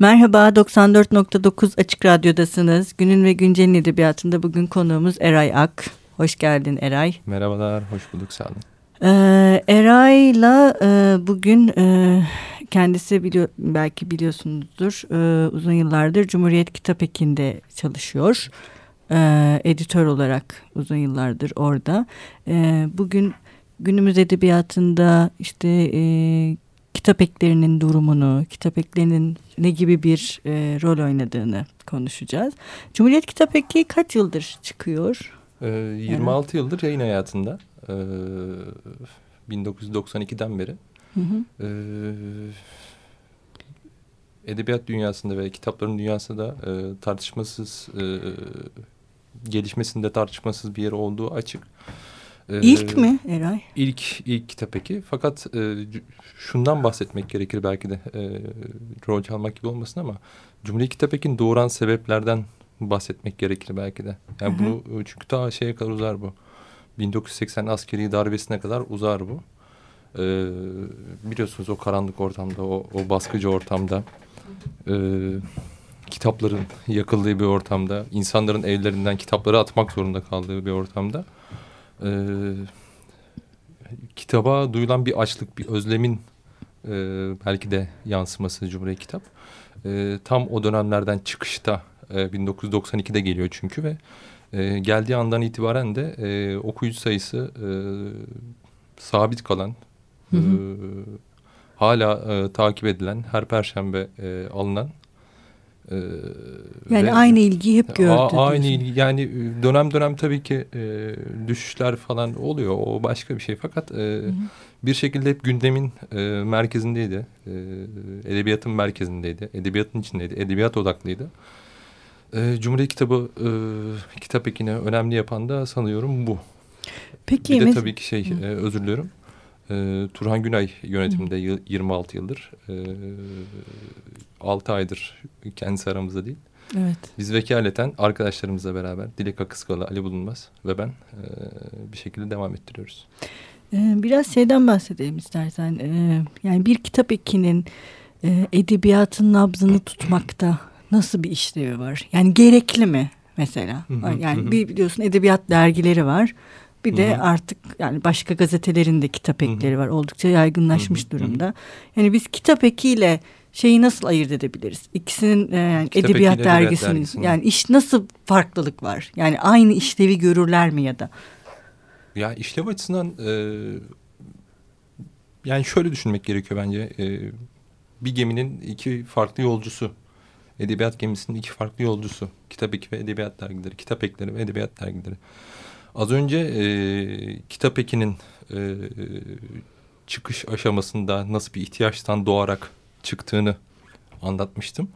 Merhaba, 94.9 Açık Radyo'dasınız. Günün ve Güncel'in edebiyatında bugün konuğumuz Eray Ak. Hoş geldin Eray. Merhabalar, hoş bulduk sağ olun. Ee, Eray'la e, bugün e, kendisi biliyor, belki biliyorsunuzdur e, uzun yıllardır Cumhuriyet Kitap Eki'nde çalışıyor. E, editör olarak uzun yıllardır orada. E, bugün günümüz edebiyatında işte e, kitap eklerinin durumunu, kitap eklerinin ne gibi bir e, rol oynadığını konuşacağız. Cumhuriyet Kitap Eki kaç yıldır çıkıyor? Ee, 26 evet. yıldır yayın hayatında. Ee, 1992'den beri. Hı hı. Ee, edebiyat dünyasında ve kitapların dünyasında e, tartışmasız e, gelişmesinde tartışmasız bir yer olduğu açık. İlk mi Eray? İlk, ilk kitap peki. Fakat e, şundan bahsetmek gerekir belki de e, rol çalmak gibi olmasın ama Cumhuriyet Kitap Eki'ni doğuran sebeplerden bahsetmek gerekir belki de. Yani Hı -hı. bunu çünkü daha şeye kadar uzar bu. 1980 askeri darbesine kadar uzar bu. Ee, biliyorsunuz o karanlık ortamda, o, o baskıcı ortamda, e, kitapların yakıldığı bir ortamda, insanların evlerinden kitapları atmak zorunda kaldığı bir ortamda e, kitaba duyulan bir açlık, bir özlemin e, belki de yansıması Cumhuriyet Kitap. E, tam o dönemlerden çıkışta e, 1992'de geliyor çünkü ve e, geldiği andan itibaren de e, okuyucu sayısı e, sabit kalan, hı hı. E, hala e, takip edilen, her perşembe e, alınan ee, yani ve, aynı ilgiyi hep gördü. A, aynı ilgi yani e, dönem dönem tabii ki e, düşüşler falan oluyor. O başka bir şey. Fakat e, hı hı. bir şekilde hep gündemin e, merkezindeydi. E, edebiyatın merkezindeydi. Edebiyatın içindeydi. Edebiyat odaklıydı. E, Cumhuriyet kitabı e, kitap ekini önemli yapan da sanıyorum bu. Peki. Bir de tabii ki şey e, özür diliyorum. E, Turhan Günay yönetiminde Hı. 26 yıldır. E, 6 aydır kendisi aramızda değil. Evet. Biz vekaleten arkadaşlarımızla beraber Dilek Akıskalı, Ali Bulunmaz ve ben e, bir şekilde devam ettiriyoruz. Ee, biraz şeyden bahsedelim istersen. Ee, yani bir kitap ekinin e, edebiyatın nabzını tutmakta nasıl bir işlevi var? Yani gerekli mi mesela? yani bir biliyorsun edebiyat dergileri var. Bir de Hı-hı. artık yani başka gazetelerin de kitap ekleri Hı-hı. var. Oldukça yaygınlaşmış Hı-hı. durumda. Yani biz kitap ekiyle şeyi nasıl ayırt edebiliriz? İkisinin e, yani edebiyat dergisinin dergisi. yani iş nasıl farklılık var? Yani aynı işlevi görürler mi ya da? Ya işlev açısından e, yani şöyle düşünmek gerekiyor bence. E, bir geminin iki farklı yolcusu. Edebiyat gemisinin iki farklı yolcusu. Kitap eki ve edebiyat dergileri. Kitap ekleri ve edebiyat dergileri. Az önce e, kitap ekinin e, çıkış aşamasında nasıl bir ihtiyaçtan doğarak çıktığını anlatmıştım.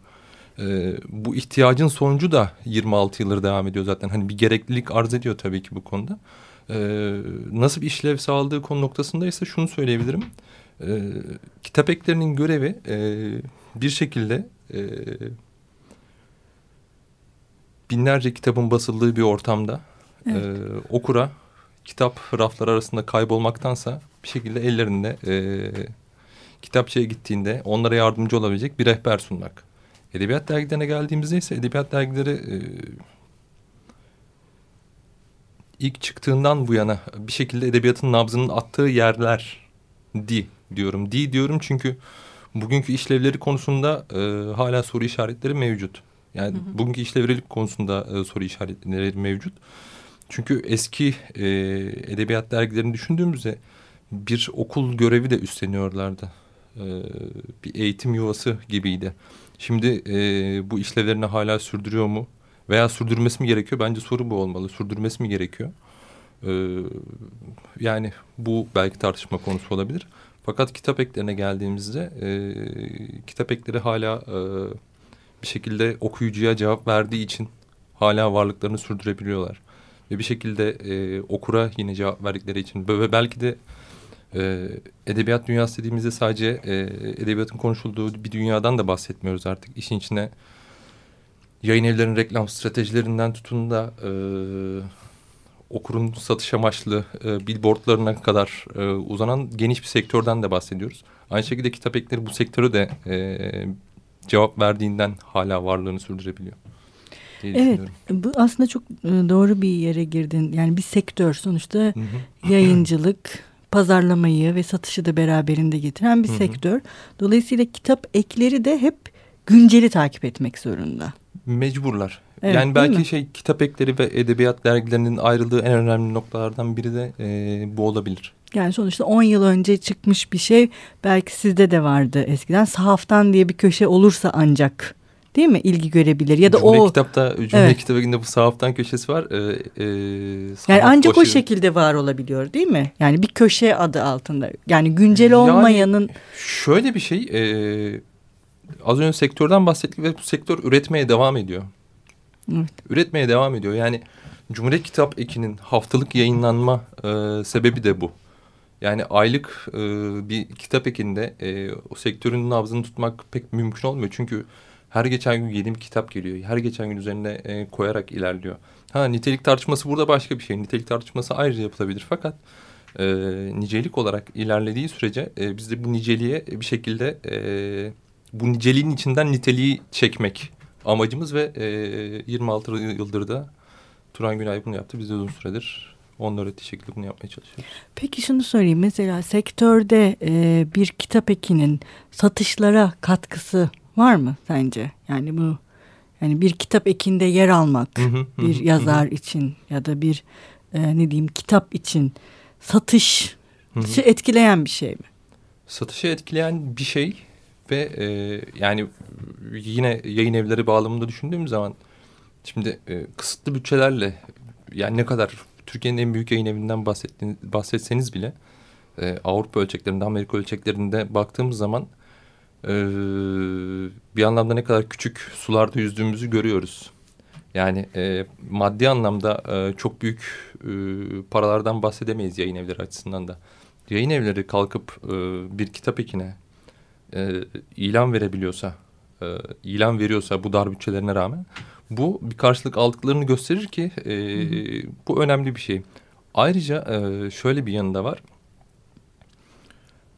Ee, bu ihtiyacın sonucu da 26 yıldır devam ediyor zaten. Hani bir gereklilik arz ediyor tabii ki bu konuda. Ee, nasıl bir işlev sağladığı konu noktasında ise şunu söyleyebilirim. Ee, kitap eklerinin görevi e, bir şekilde e, binlerce kitabın basıldığı bir ortamda evet. e, okura kitap rafları arasında kaybolmaktansa bir şekilde ellerinde e, kitapçıya gittiğinde onlara yardımcı olabilecek bir rehber sunmak. Edebiyat dergilerine geldiğimizde ise edebiyat dergileri e, ilk çıktığından bu yana bir şekilde edebiyatın nabzının attığı yerler di diyorum. Di diyorum çünkü bugünkü işlevleri konusunda e, hala soru işaretleri mevcut. Yani hı hı. bugünkü işlevlilik konusunda e, soru işaretleri mevcut. Çünkü eski e, edebiyat dergilerini düşündüğümüzde bir okul görevi de üstleniyorlardı e, bir eğitim yuvası gibiydi. Şimdi e, bu işlevlerini hala sürdürüyor mu? Veya sürdürmesi mi gerekiyor? Bence soru bu olmalı. Sürdürmesi mi gerekiyor? E, yani bu belki tartışma konusu olabilir. Fakat kitap eklerine geldiğimizde e, kitap ekleri hala e, bir şekilde okuyucuya cevap verdiği için hala varlıklarını sürdürebiliyorlar. Ve bir şekilde e, okura yine cevap verdikleri için ve belki de e, edebiyat dünyası dediğimizde sadece e, edebiyatın konuşulduğu bir dünyadan da bahsetmiyoruz artık. İşin içine yayın evlerinin reklam stratejilerinden tutun da e, okurun satış amaçlı e, billboardlarına kadar e, uzanan geniş bir sektörden de bahsediyoruz. Aynı şekilde kitap ekleri bu sektörü de e, cevap verdiğinden hala varlığını sürdürebiliyor. Evet bu aslında çok e, doğru bir yere girdin. Yani bir sektör sonuçta hı hı. yayıncılık, pazarlamayı ve satışı da beraberinde getiren bir hı hı. sektör. Dolayısıyla kitap ekleri de hep günceli takip etmek zorunda. Mecburlar. Evet, yani belki şey kitap ekleri ve edebiyat dergilerinin ayrıldığı en önemli noktalardan biri de e, bu olabilir. Yani sonuçta 10 yıl önce çıkmış bir şey belki sizde de vardı eskiden. Sahaftan diye bir köşe olursa ancak değil mi ilgi görebilir ya da cümle o kitapta cümle evet. kitabında bu sahaftan köşesi var. Ee, e, yani ancak o şekilde var olabiliyor değil mi? Yani bir köşe adı altında. Yani güncel olmayanın yani şöyle bir şey e, az önce sektörden bahsettik ve bu sektör üretmeye devam ediyor. Evet. Üretmeye devam ediyor. Yani Cumhuriyet Kitap Eki'nin haftalık yayınlanma e, sebebi de bu. Yani aylık e, bir kitap ekinde e, o sektörün nabzını tutmak pek mümkün olmuyor. Çünkü her geçen gün yeni bir kitap geliyor. Her geçen gün üzerine e, koyarak ilerliyor. Ha nitelik tartışması burada başka bir şey. Nitelik tartışması ayrıca yapılabilir. Fakat e, nicelik olarak ilerlediği sürece e, biz de bu niceliğe bir şekilde e, bu niceliğin içinden niteliği çekmek amacımız ve e, 26 yıldır da Turan Günay bunu yaptı. Biz de uzun süredir öğrettiği şekilde bunu yapmaya çalışıyoruz. Peki şunu sorayım. Mesela sektörde e, bir kitap ekinin satışlara katkısı var mı sence? Yani bu yani bir kitap ekinde yer almak bir yazar için ya da bir e, ne diyeyim kitap için satış etkileyen bir şey mi? Satışı etkileyen bir şey ve e, yani yine yayın evleri bağlamında düşündüğüm zaman şimdi e, kısıtlı bütçelerle yani ne kadar Türkiye'nin en büyük yayın evinden bahsetseniz bile e, Avrupa ölçeklerinde Amerika ölçeklerinde baktığımız zaman e, bir anlamda ne kadar küçük sularda yüzdüğümüzü görüyoruz. Yani e, maddi anlamda e, çok büyük e, paralardan bahsedemeyiz yayın evleri açısından da. Yayın evleri kalkıp e, bir kitap ekine e, ilan verebiliyorsa, e, ilan veriyorsa bu dar bütçelerine rağmen bu bir karşılık aldıklarını gösterir ki e, bu önemli bir şey. Ayrıca e, şöyle bir yanında var.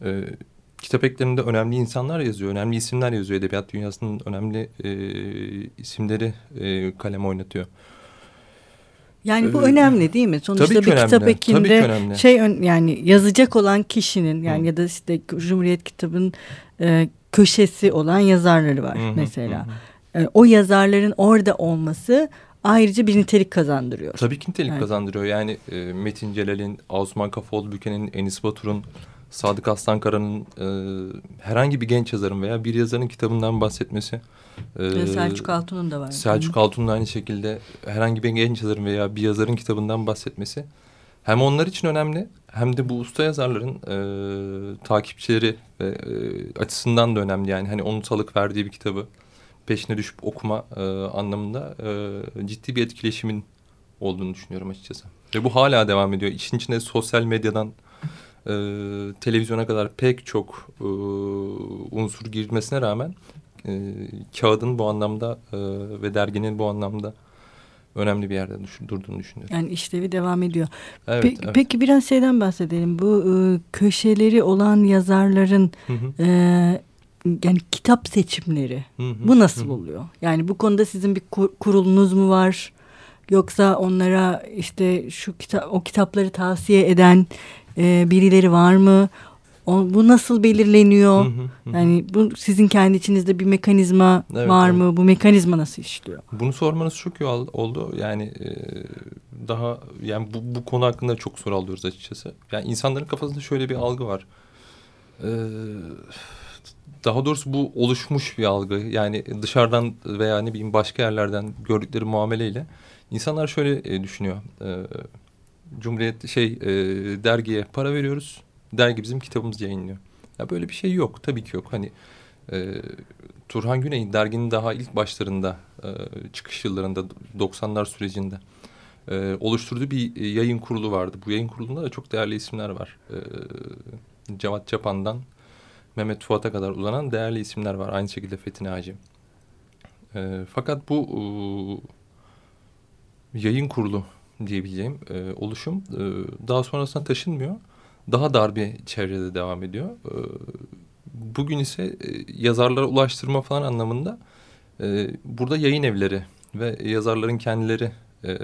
E, kitap eklerinde önemli insanlar yazıyor, önemli isimler yazıyor. Edebiyat dünyasının önemli e, isimleri e, kaleme oynatıyor. Yani bu ee, önemli değil mi? Sonuçta bir önemli. kitap ekinde şey yani yazacak olan kişinin yani Hı. ya da işte Cumhuriyet kitabın e, köşesi olan yazarları var Hı. mesela. Hı. E, o yazarların orada olması ayrıca bir nitelik kazandırıyor. Tabii ki nitelik yani. kazandırıyor. Yani e, Metin Celal'in, Osman Kafoğlu Büken'in, Enis Batur'un, Sadık Aslankara'nın e, herhangi bir genç yazarın veya bir yazarın kitabından bahsetmesi. E, Selçuk Altun'un da var. Selçuk Altun'un aynı şekilde herhangi bir genç yazarın veya bir yazarın kitabından bahsetmesi. Hem onlar için önemli hem de bu usta yazarların e, takipçileri ve, e, açısından da önemli. Yani hani onun salık verdiği bir kitabı peşine düşüp okuma e, anlamında e, ciddi bir etkileşimin olduğunu düşünüyorum açıkçası. Ve bu hala devam ediyor. İşin içinde sosyal medyadan e, televizyona kadar pek çok e, unsur girmesine rağmen e, kağıdın bu anlamda e, ve derginin bu anlamda önemli bir yerde düşün, durduğunu düşünüyorum. Yani işlevi devam ediyor. Evet, Pe evet. Peki biraz şeyden bahsedelim. Bu e, köşeleri olan yazarların hı hı. E, yani kitap seçimleri hı hı. bu nasıl hı hı. oluyor? Yani bu konuda sizin bir kur, kurulunuz mu var? Yoksa onlara işte şu kitap o kitapları tavsiye eden e, birileri var mı? O, bu nasıl belirleniyor? Hı hı, hı. Yani bu sizin kendi içinizde bir mekanizma evet, var evet. mı? Bu mekanizma nasıl işliyor? Bunu sormanız çok iyi oldu. Yani e, daha yani bu, bu konu hakkında çok soru alıyoruz açıkçası. Yani insanların kafasında şöyle bir algı var. E, daha doğrusu bu oluşmuş bir algı. Yani dışarıdan veya ne bileyim başka yerlerden gördükleri muameleyle insanlar şöyle e, düşünüyor. E, Cumhuriyet şey e, dergiye para veriyoruz. Dergi bizim kitabımızı yayınlıyor. Ya böyle bir şey yok. Tabii ki yok. Hani e, Turhan Güney'in derginin daha ilk başlarında e, çıkış yıllarında 90'lar sürecinde e, oluşturduğu bir yayın kurulu vardı. Bu yayın kurulunda da çok değerli isimler var. E, Cevat Çapan'dan Mehmet Fuat'a kadar uzanan değerli isimler var. Aynı şekilde Fethi Naci. E, fakat bu e, yayın kurulu diyebileceğim e, oluşum e, daha sonrasında taşınmıyor. Daha dar bir çevrede devam ediyor. E, bugün ise e, yazarlara ulaştırma falan anlamında e, burada yayın evleri ve yazarların kendileri e,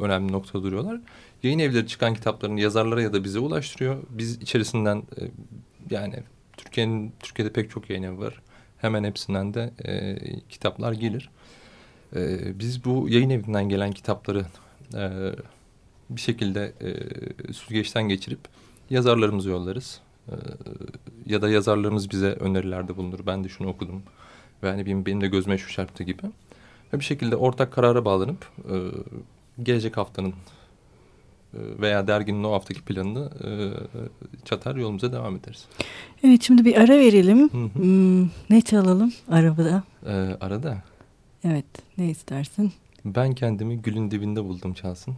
önemli nokta duruyorlar. Yayın evleri çıkan kitaplarını yazarlara ya da bize ulaştırıyor. Biz içerisinden e, yani Türkiye'nin Türkiye'de pek çok yayın evi var. Hemen hepsinden de e, kitaplar gelir. E, biz bu yayın evinden gelen kitapları e, bir şekilde e, süzgeçten geçirip yazarlarımızı yollarız. E, ya da yazarlarımız bize önerilerde bulunur. Ben de şunu okudum. Ve hani benim, benim de gözüme şu çarptı gibi. Ve bir şekilde ortak karara bağlanıp e, gelecek haftanın e, veya derginin o haftaki planını e, çatar yolumuza devam ederiz. Evet şimdi bir ara verelim. Hı hı. Hmm, ne çalalım arabada? E, arada? Evet ne istersin? Ben kendimi gülün dibinde buldum çalsın.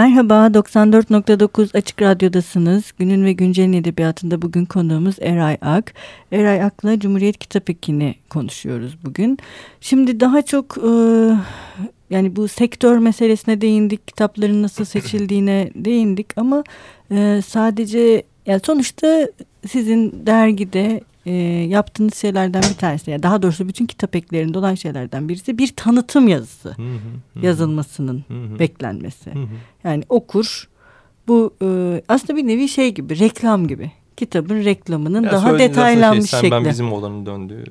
Merhaba, 94.9 Açık Radyo'dasınız. Günün ve Güncel'in edebiyatında bugün konuğumuz Eray Ak. Eray Ak'la Cumhuriyet Kitap Ekini konuşuyoruz bugün. Şimdi daha çok e, yani bu sektör meselesine değindik, kitapların nasıl seçildiğine değindik ama e, sadece yani sonuçta sizin dergide e, yaptığınız şeylerden bir tanesi. Yani daha doğrusu bütün kitap eklerinde olan şeylerden birisi bir tanıtım yazısı hı hı, yazılmasının hı hı. beklenmesi. Hı hı. Yani okur bu e, aslında bir nevi şey gibi reklam gibi kitabın reklamının ya daha detaylanmış şey, şekli. Ben bizim olanın döndü.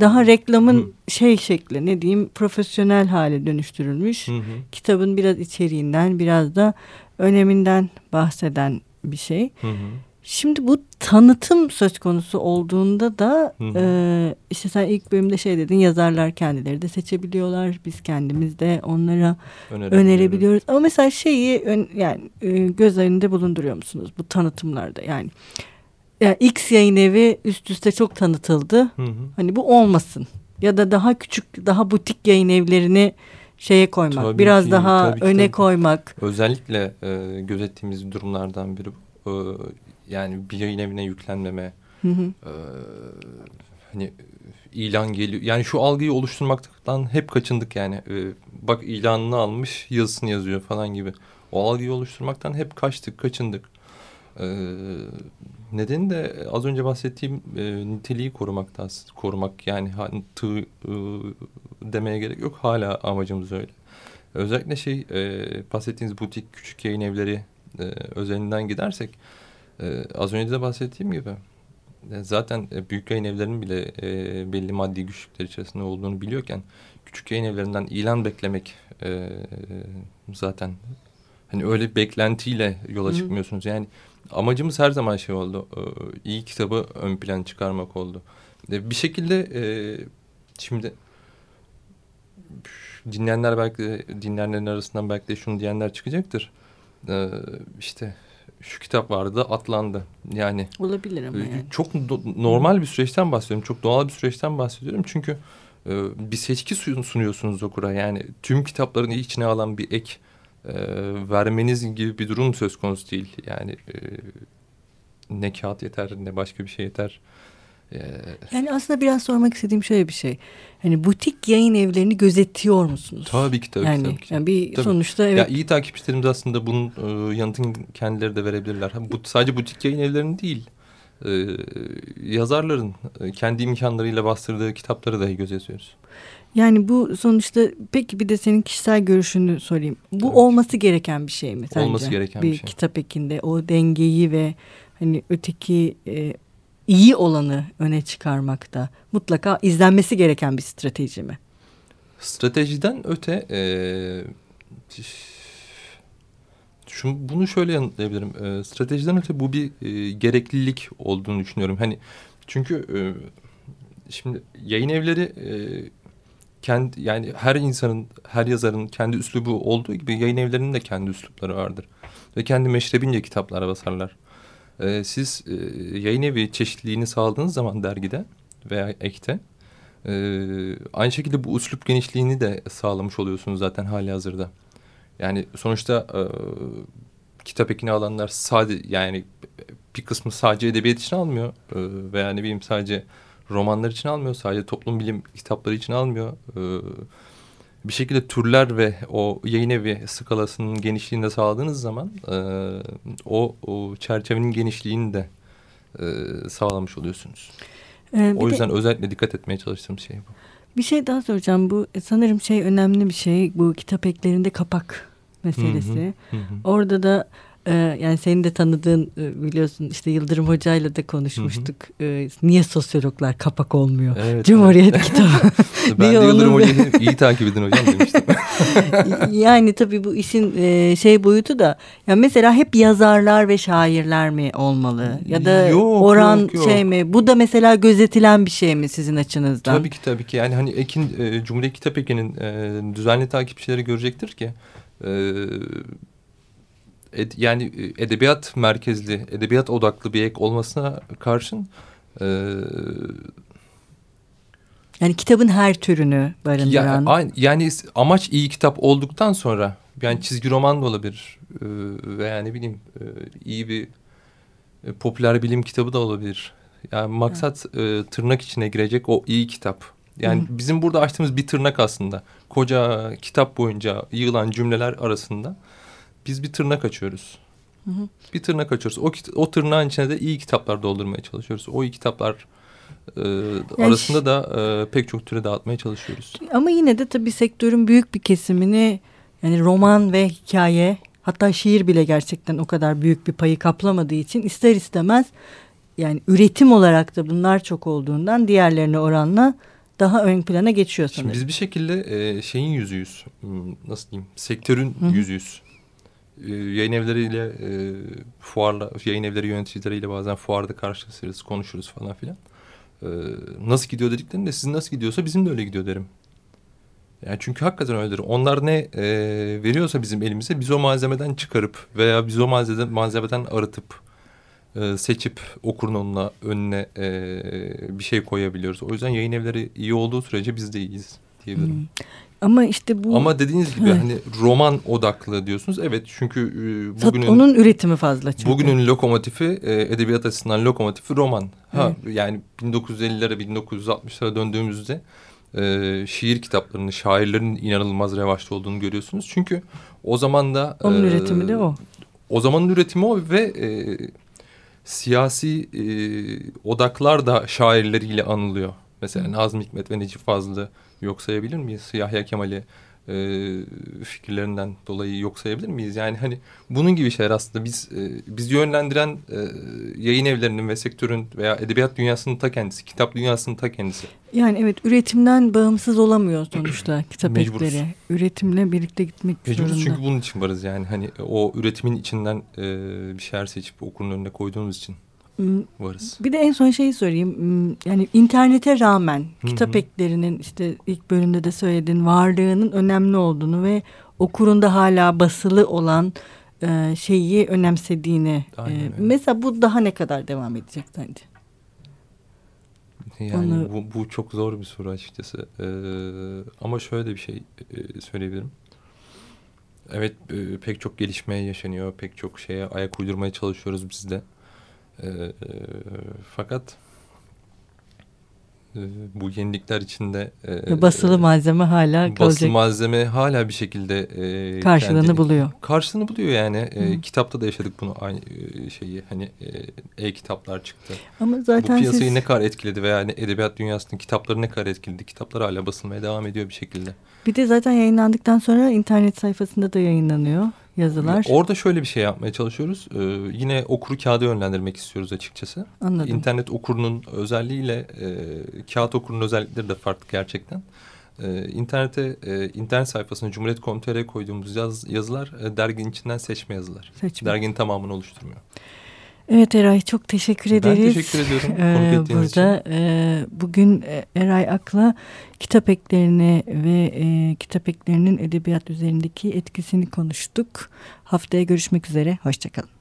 Daha reklamın hı. şey şekli ne diyeyim profesyonel hale dönüştürülmüş. Hı hı. Kitabın biraz içeriğinden biraz da öneminden bahseden bir şey. Hı hı. Şimdi bu tanıtım söz konusu olduğunda da e, işte sen ilk bölümde şey dedin yazarlar kendileri de seçebiliyorlar. Biz kendimiz de onlara önerebiliyoruz. Ama mesela şeyi ön, yani e, göz önünde bulunduruyor musunuz bu tanıtımlarda? Yani yani X yayın evi üst üste çok tanıtıldı. Hı hı. Hani bu olmasın. Ya da daha küçük, daha butik yayın evlerini şeye koymak, tabii biraz ki, daha tabii ki, öne tabii. koymak. Özellikle e, gözettiğimiz durumlardan biri bu. Yani bir yayın evine yüklenmeme, hı hı. E, hani ilan geliyor. Yani şu algıyı oluşturmaktan hep kaçındık yani. E, bak ilanını almış, yazısını yazıyor falan gibi. O algıyı oluşturmaktan hep kaçtık, kaçındık. E, nedeni de az önce bahsettiğim e, niteliği korumakta korumak yani tığ e, demeye gerek yok hala amacımız öyle. Özellikle şey e, bahsettiğiniz butik küçük yayın evleri e, özelinden gidersek e, az önce de bahsettiğim gibi zaten e, büyük yayın evlerinin bile e, belli maddi güçlükler içerisinde olduğunu biliyorken küçük yayın evlerinden ilan beklemek e, zaten hani öyle beklentiyle yola çıkmıyorsunuz. Yani amacımız her zaman şey oldu. E, iyi kitabı ön plan çıkarmak oldu. E, bir şekilde e, şimdi dinleyenler belki dinleyenlerin arasından belki de şunu diyenler çıkacaktır. E, işte şu kitap vardı atlandı. Yani olabilir ama yani. Çok normal bir süreçten bahsediyorum. Çok doğal bir süreçten bahsediyorum. Çünkü bir seçki sunuyorsunuz okura. Yani tüm kitapların içine alan bir ek e, vermeniz gibi bir durum söz konusu değil. Yani e, ne kağıt yeter ne başka bir şey yeter. Yani aslında biraz sormak istediğim şöyle bir şey. Hani butik yayın evlerini gözetiyor musunuz? Tabii ki tabii, yani, tabii ki. Yani bir tabii. sonuçta evet. Ya iyi takipçilerimiz aslında bunun e, yanıtını kendileri de verebilirler. Bu sadece butik yayın evlerinin değil. E, yazarların e, kendi imkanlarıyla bastırdığı kitapları dahi gözetiyoruz. Yani bu sonuçta peki bir de senin kişisel görüşünü sorayım. Bu Tabii. olması gereken bir şey mi sence? Olması gereken bir, bir şey. kitap ekinde o dengeyi ve hani öteki e, iyi olanı öne çıkarmakta mutlaka izlenmesi gereken bir strateji mi? Stratejiden öte e, şu, bunu şöyle yanıtlayabilirim. E, stratejiden öte bu bir e, gereklilik olduğunu düşünüyorum. Hani çünkü e, şimdi yayın evleri e, kendi yani her insanın, her yazarın kendi üslubu olduğu gibi yayın evlerinin de kendi üslupları vardır. Ve kendi meşrebince kitaplara basarlar. Ee, siz e, yayın evi çeşitliliğini sağladığınız zaman dergide veya ekte e, aynı şekilde bu üslup genişliğini de sağlamış oluyorsunuz zaten hali hazırda. Yani sonuçta e, kitap ekini alanlar sadece yani bir kısmı sadece edebiyat için almıyor veya ne bileyim sadece romanlar için almıyor. Sadece toplum bilim kitapları için almıyor. Bir şekilde türler ve o yayın evi skalasının genişliğini de sağladığınız zaman e, o, o çerçevenin genişliğini de e, sağlamış oluyorsunuz. Ee, o yüzden de, özellikle dikkat etmeye çalıştığım şey bu. Bir şey daha soracağım. Bu sanırım şey önemli bir şey. Bu kitap eklerinde kapak meselesi. Hı hı, hı. Orada da ee, yani senin de tanıdığın e, biliyorsun işte Yıldırım Hoca'yla da konuşmuştuk. Hı hı. Ee, niye sosyologlar kapak olmuyor? Evet, Cumhuriyet evet. kitabı. ben de Yıldırım Hoca'yı iyi takip edin hocam demiştim. yani tabii bu işin e, şey boyutu da ya mesela hep yazarlar ve şairler mi olmalı? Ya da yok, oran yok, yok. şey mi? Bu da mesela gözetilen bir şey mi sizin açınızdan? Tabii ki tabii ki. Yani hani Ekin e, Cumhuriyet Kitap Ekin'in e, düzenli takipçileri görecektir ki e, ed, yani e, edebiyat merkezli, edebiyat odaklı bir ek olmasına karşın e, yani kitabın her türünü barındıran. Yani, yani amaç iyi kitap olduktan sonra Yani çizgi roman da olabilir. E, veya ne bileyim e, iyi bir e, popüler bilim kitabı da olabilir. Yani maksat e, tırnak içine girecek o iyi kitap. Yani Hı. bizim burada açtığımız bir tırnak aslında. Koca kitap boyunca yığılan cümleler arasında biz bir tırnak açıyoruz. Hı hı. Bir tırnak açıyoruz. O, o tırnağın içine de iyi kitaplar doldurmaya çalışıyoruz. O iyi kitaplar e, arasında da e, pek çok türe dağıtmaya çalışıyoruz. Ama yine de tabii sektörün büyük bir kesimini yani roman ve hikaye hatta şiir bile gerçekten o kadar büyük bir payı kaplamadığı için ister istemez yani üretim olarak da bunlar çok olduğundan diğerlerine oranla daha ön plana geçiyor sanırım. Şimdi biz bir şekilde e, şeyin yüzüyüz. Hmm, nasıl diyeyim? Sektörün Hı -hı. yüzüyüz. E, yayın evleriyle e, fuarla, yayın evleri yöneticileriyle bazen fuarda karşılaşırız, konuşuruz falan filan. E, nasıl gidiyor dediklerinde sizin nasıl gidiyorsa bizim de öyle gidiyor derim. Yani çünkü hakikaten öyledir. Onlar ne e, veriyorsa bizim elimize biz o malzemeden çıkarıp veya biz o malzemeden, malzemeden arıtıp e, seçip okurun onunla önüne e, bir şey koyabiliyoruz. O yüzden yayın evleri iyi olduğu sürece biz de iyiyiz diyebilirim. Hmm. Ama işte bu... Ama dediğiniz gibi evet. hani roman odaklı diyorsunuz. Evet çünkü e, bugünün... Onun üretimi fazla çünkü. Bugünün lokomotifi e, edebiyat açısından lokomotifi roman. Ha, evet. Yani 1950'lere 1960'lara döndüğümüzde e, şiir kitaplarının, şairlerin inanılmaz revaçta olduğunu görüyorsunuz. Çünkü o zaman da... Onun e, üretimi de o. O zamanın üretimi o ve... E, siyasi e, odaklar da şairleriyle anılıyor. Mesela Nazım Hikmet ve Necip Fazıl'ı yok sayabilir miyiz? Yahya Kemal'i e, fikirlerinden dolayı yok sayabilir miyiz? Yani hani bunun gibi şeyler aslında biz e, biz yönlendiren e, yayın evlerinin ve sektörün veya edebiyat dünyasının ta kendisi, kitap dünyasının ta kendisi. Yani evet üretimden bağımsız olamıyor sonuçta kitap Mecburuz. ekleri. Üretimle birlikte gitmek Mecburuz zorunda. çünkü bunun için varız yani hani o üretimin içinden e, bir şeyler seçip okurun önüne koyduğumuz için varız. Bir de en son şeyi söyleyeyim. Hmm, yani internete rağmen kitap eklerinin işte ilk bölümde de söylediğin varlığının önemli olduğunu ve okurunda hala basılı olan e, şeyi önemsediğini. E, mesela bu daha ne kadar devam edecek sence? Yani Onu... bu, bu çok zor bir soru açıkçası. Ee, ama şöyle bir şey e, söyleyebilirim. Evet pek çok gelişmeye yaşanıyor. Pek çok şeye ayak uydurmaya çalışıyoruz biz de. E, e, fakat ee, bu yenilikler içinde e, basılı malzeme hala kalacak. Basılı malzeme hala bir şekilde e, karşılığını kendini, buluyor. Karşılığını buluyor yani. E, kitapta da yaşadık bunu aynı e, şeyi. Hani e-kitaplar çıktı. Ama zaten bu piyasayı siz... ne kadar etkiledi veya yani edebiyat dünyasının kitapları ne kadar etkiledi? Kitaplar hala basılmaya devam ediyor bir şekilde. Bir de zaten yayınlandıktan sonra internet sayfasında da yayınlanıyor yazılar. Orada şöyle bir şey yapmaya çalışıyoruz. Ee, yine okuru kağıda yönlendirmek istiyoruz açıkçası. Anladım. İnternet okurunun özelliğiyle e, kağıt okurunun özellikleri de farklı gerçekten. Ee, internete, e, internet sayfasına Cumhuriyet.com.tr koyduğumuz yaz, yazılar e, derginin içinden seçme yazılar. Seçme. Derginin tamamını oluşturmuyor. Evet Eray çok teşekkür ederiz. Ben teşekkür ediyorum ee, Burada e, bugün e, Eray Ak'la kitap eklerini ve e, kitap eklerinin edebiyat üzerindeki etkisini konuştuk. Haftaya görüşmek üzere. Hoşçakalın.